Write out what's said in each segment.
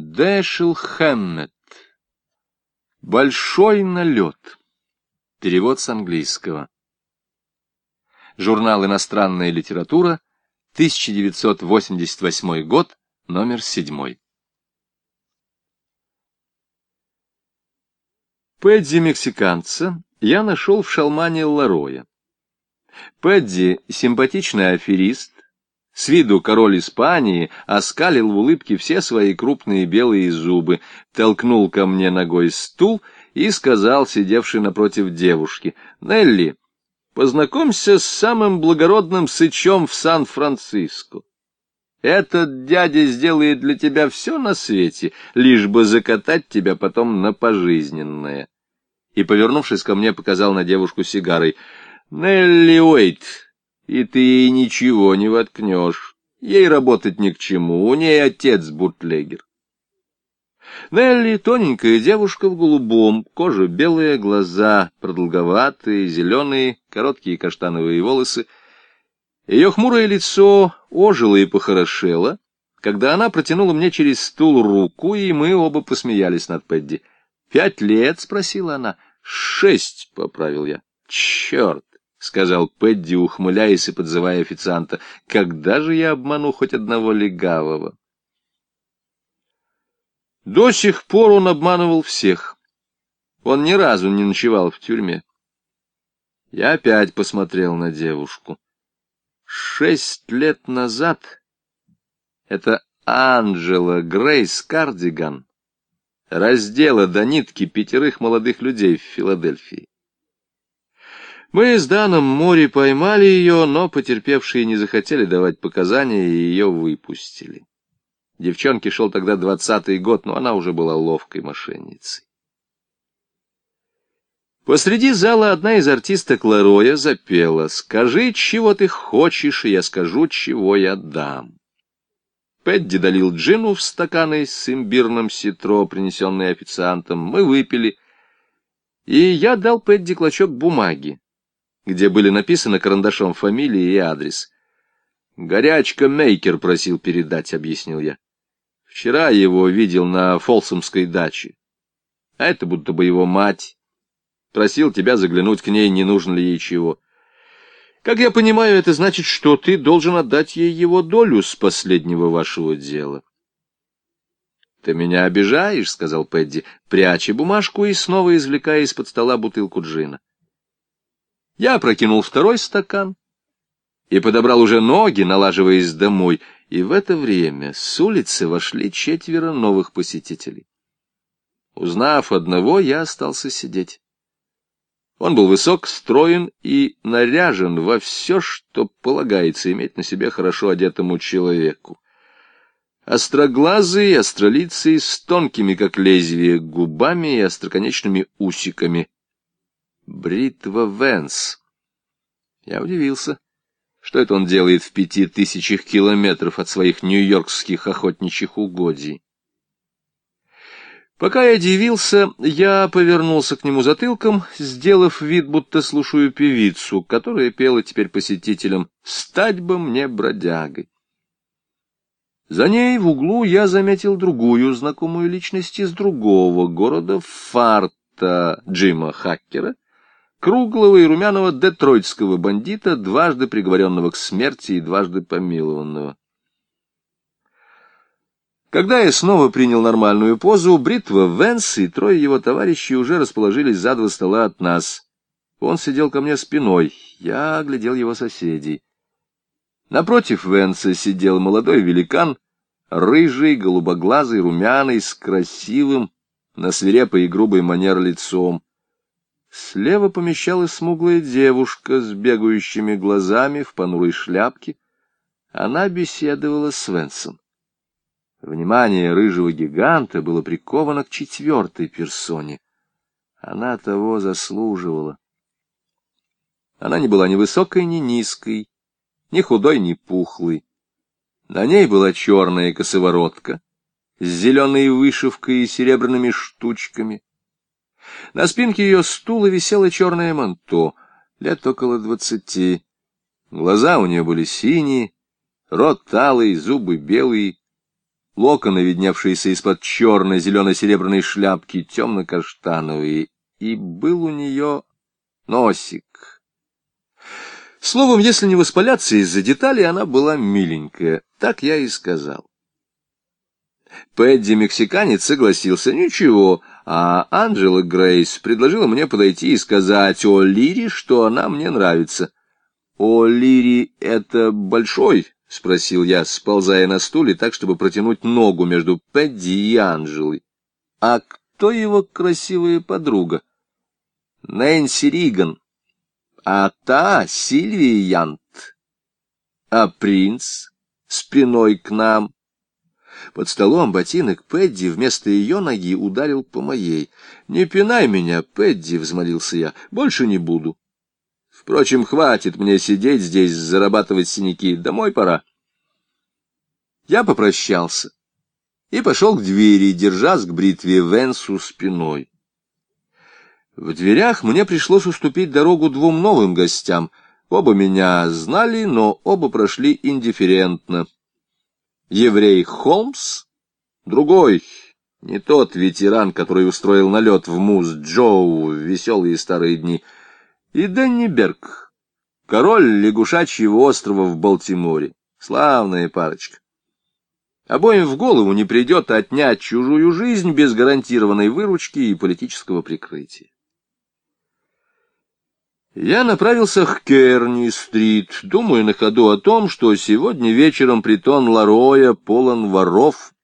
Дэшел Хэммет. Большой налет. Перевод с английского. Журнал «Иностранная литература», 1988 год, номер 7. Пэдди-мексиканца я нашел в шалмане Лароя. Пэдди — симпатичный аферист, с виду король Испании оскалил в улыбке все свои крупные белые зубы, толкнул ко мне ногой стул и сказал, сидевший напротив девушки, «Нелли, познакомься с самым благородным сычом в Сан-Франциско. Этот дядя сделает для тебя все на свете, лишь бы закатать тебя потом на пожизненное». И, повернувшись ко мне, показал на девушку сигарой, «Нелли Уэйт». И ты ей ничего не воткнешь. Ей работать ни к чему, у ней отец бутлегер. Нелли — тоненькая девушка в голубом, кожа белая, глаза продолговатые, зеленые, короткие каштановые волосы. Ее хмурое лицо ожило и похорошело, когда она протянула мне через стул руку, и мы оба посмеялись над Пэдди. «Пять лет?» — спросила она. «Шесть», — поправил я. «Черт! — сказал Пэдди, ухмыляясь и подзывая официанта. — Когда же я обману хоть одного легавого? До сих пор он обманывал всех. Он ни разу не ночевал в тюрьме. Я опять посмотрел на девушку. Шесть лет назад это Анджела Грейс Кардиган раздела до нитки пятерых молодых людей в Филадельфии. Мы с Даном Мори поймали ее, но потерпевшие не захотели давать показания, и ее выпустили. Девчонке шел тогда двадцатый год, но она уже была ловкой мошенницей. Посреди зала одна из артисток Лароя запела «Скажи, чего ты хочешь, и я скажу, чего я дам». Пэдди долил джину в стаканы с имбирным ситро, принесенный официантом. Мы выпили, и я дал Пэдди клочок бумаги где были написаны карандашом фамилии и адрес. «Горячка Мейкер просил передать», — объяснил я. «Вчера его видел на Фолсомской даче. А это будто бы его мать. Просил тебя заглянуть к ней, не нужно ли ей чего. Как я понимаю, это значит, что ты должен отдать ей его долю с последнего вашего дела». «Ты меня обижаешь», — сказал Пэдди, пряча бумажку и снова извлекая из-под стола бутылку джина. Я прокинул второй стакан и подобрал уже ноги, налаживаясь домой, и в это время с улицы вошли четверо новых посетителей. Узнав одного, я остался сидеть. Он был высок, строен и наряжен во все, что полагается иметь на себе хорошо одетому человеку. Остроглазый, астролицый, с тонкими, как лезвие, губами и остроконечными усиками, Бритва Венс. Я удивился, что это он делает в пяти тысячах километров от своих нью-йоркских охотничьих угодий. Пока я дивился, я повернулся к нему затылком, сделав вид, будто слушаю певицу, которая пела теперь посетителям «Стать бы мне бродягой». За ней в углу я заметил другую знакомую личность из другого города, Фарта Джима Хаккера, круглого и румяного детройтского бандита, дважды приговоренного к смерти и дважды помилованного. Когда я снова принял нормальную позу, бритва Венс и трое его товарищей уже расположились за два стола от нас. Он сидел ко мне спиной, я оглядел его соседей. Напротив Венса сидел молодой великан, рыжий, голубоглазый, румяный, с красивым, на свирепой и грубой манер лицом. Слева помещалась смуглая девушка с бегающими глазами в понурой шляпке. Она беседовала с Венсом. Внимание рыжего гиганта было приковано к четвертой персоне. Она того заслуживала. Она не была ни высокой, ни низкой, ни худой, ни пухлой. На ней была черная косоворотка с зеленой вышивкой и серебряными штучками. На спинке ее стула висело черное манто, лет около двадцати. Глаза у нее были синие, рот талый, зубы белые. локоны, видневшиеся из-под черной зелено-серебряной шляпки, темно-каштановые, и был у нее носик. Словом, если не воспаляться из-за деталей, она была миленькая, так я и сказал. Пэдди-мексиканец согласился, ничего, а Анджела Грейс предложила мне подойти и сказать о Лире, что она мне нравится. «О Лире это большой?» — спросил я, сползая на стуле так, чтобы протянуть ногу между Пэдди и Анджелой. «А кто его красивая подруга?» «Нэнси Риган, а та Сильвия Янт. А принц спиной к нам?» Под столом ботинок Пэдди вместо ее ноги ударил по моей. «Не пинай меня, Пэдди!» — взмолился я. «Больше не буду. Впрочем, хватит мне сидеть здесь, зарабатывать синяки. Домой пора». Я попрощался и пошел к двери, держась к бритве Венсу спиной. В дверях мне пришлось уступить дорогу двум новым гостям. Оба меня знали, но оба прошли индифферентно еврей Холмс, другой, не тот ветеран, который устроил налет в муз Джоу в веселые старые дни, и Дэнни Берг, король лягушачьего острова в Балтиморе. Славная парочка. Обоим в голову не придет отнять чужую жизнь без гарантированной выручки и политического прикрытия. Я направился к Керни-стрит, думая на ходу о том, что сегодня вечером притон Лароя полон воров,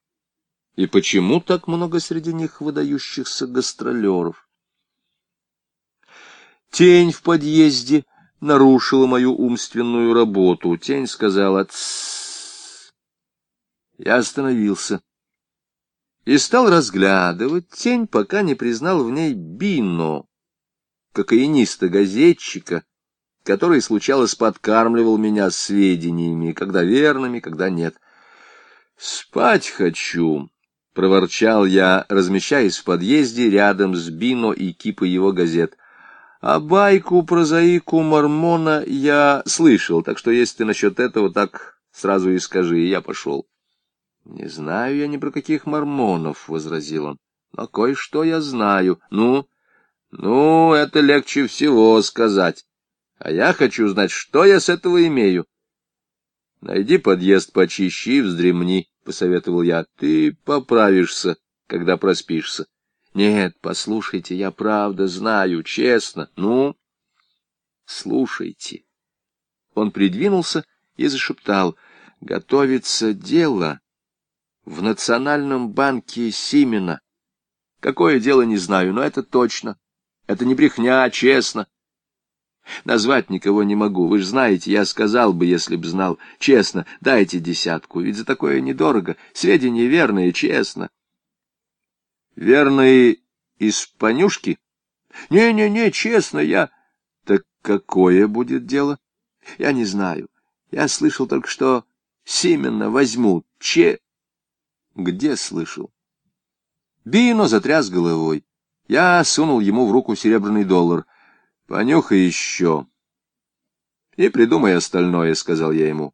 и почему так много среди них выдающихся гастролеров. Тень в подъезде нарушила мою умственную работу. Тень сказала «Тссс». Я остановился и стал разглядывать тень, пока не признал в ней Бино кокаиниста-газетчика, который, случалось, подкармливал меня сведениями, когда верными, когда нет. «Спать хочу», — проворчал я, размещаясь в подъезде рядом с Бино и кипой его газет. «А байку про заику Мормона я слышал, так что если ты насчет этого, так сразу и скажи, я пошел». «Не знаю я ни про каких мормонов», — возразил он, — «но кое-что я знаю. Ну...» Ну, это легче всего сказать. А я хочу знать, что я с этого имею. Найди подъезд почище и вздремни, — посоветовал я. Ты поправишься, когда проспишься. Нет, послушайте, я правда знаю, честно. Ну, слушайте. Он придвинулся и зашептал. Готовится дело в Национальном банке Симена. Какое дело, не знаю, но это точно. Это не брехня, честно. Назвать никого не могу. Вы же знаете, я сказал бы, если б знал. Честно, дайте десятку, ведь за такое недорого. Сведения верные, честно. Верные из понюшки? Не-не-не, честно, я... Так какое будет дело? Я не знаю. Я слышал только, что Сименно возьмут. Че... Где слышал? Бино затряс головой. Я сунул ему в руку серебряный доллар. «Понюхай еще». «И придумай остальное», — сказал я ему.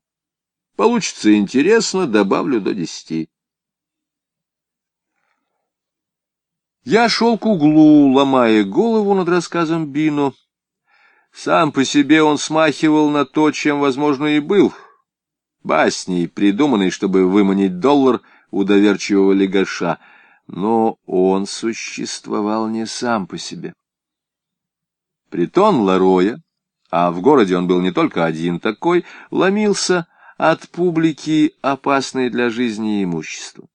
«Получится интересно, добавлю до десяти». Я шел к углу, ломая голову над рассказом Бино. Сам по себе он смахивал на то, чем, возможно, и был. Басней, придуманный, чтобы выманить доллар у доверчивого легаша — но он существовал не сам по себе. Притон Лароя, а в городе он был не только один такой, ломился от публики, опасной для жизни и имущества.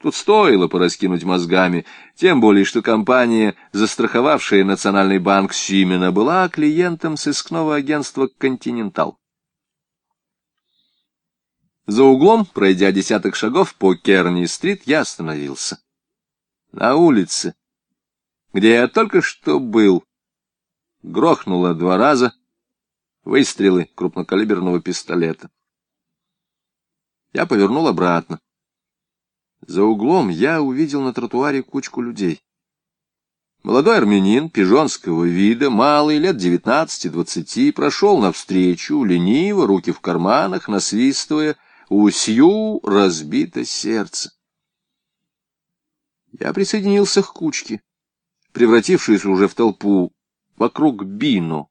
Тут стоило пораскинуть мозгами, тем более, что компания, застраховавшая Национальный банк Симена, была клиентом сыскного агентства «Континентал». За углом, пройдя десяток шагов по Керни-стрит, я остановился на улице, где я только что был, грохнуло два раза выстрелы крупнокалиберного пистолета. Я повернул обратно. За углом я увидел на тротуаре кучку людей. Молодой армянин пижонского вида, малый, лет девятнадцати-двадцати, прошел навстречу, лениво, руки в карманах, насвистывая, «У Сью разбито сердце». Я присоединился к кучке, превратившись уже в толпу вокруг Бину,